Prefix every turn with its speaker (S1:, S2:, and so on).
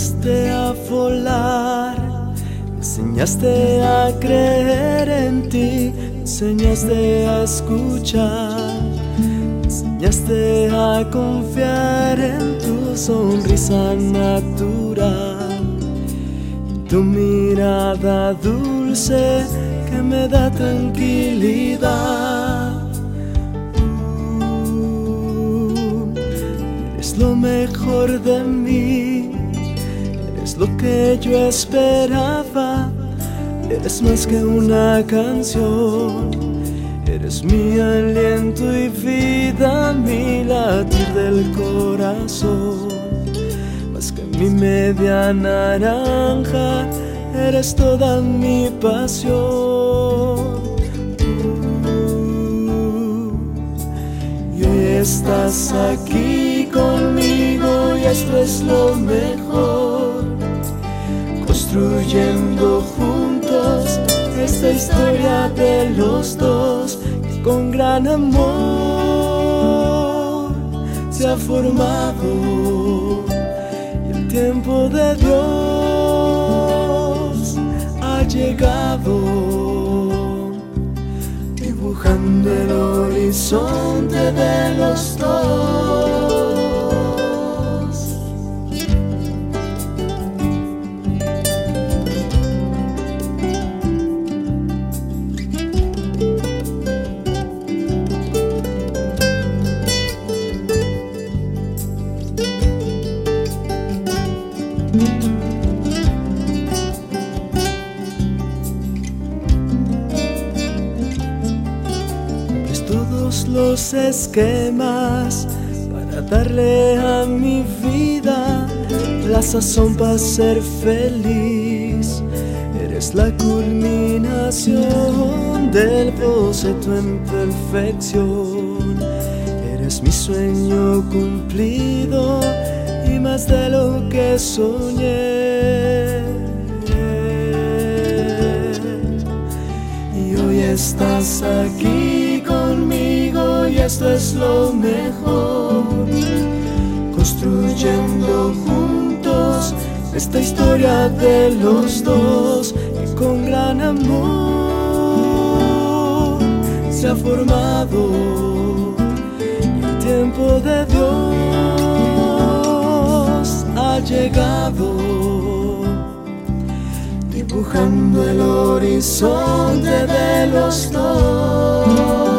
S1: enseñaste a volar, enseñaste a creer en ti, enseñaste a escuchar, enseñaste a confiar en tu sonrisa natural y tu mirada dulce que me da tranquilidad. Lo mejor de mí, lo que yo esperaba, eres más que una canción, eres mi aliento y vida, mi latir del corazón, más que mi media naranja, eres toda mi pasión. Uh, y hoy estás aquí conmigo y esto es lo mejor. Construyendo juntos esta historia de los dos que con gran amor se ha formado. Y el tiempo de Dios ha llegado dibujando el horizonte de los todos los esquemas para darle a mi vida la sazón para ser feliz. Eres la culminación del boceto en perfección. Eres mi sueño cumplido y más de lo que soñé. Y hoy estás aquí y esto es lo mejor. Construyendo juntos esta historia de los dos que con gran amor se ha formado. Y el tiempo de Dios ha llegado dibujando el horizonte de los dos.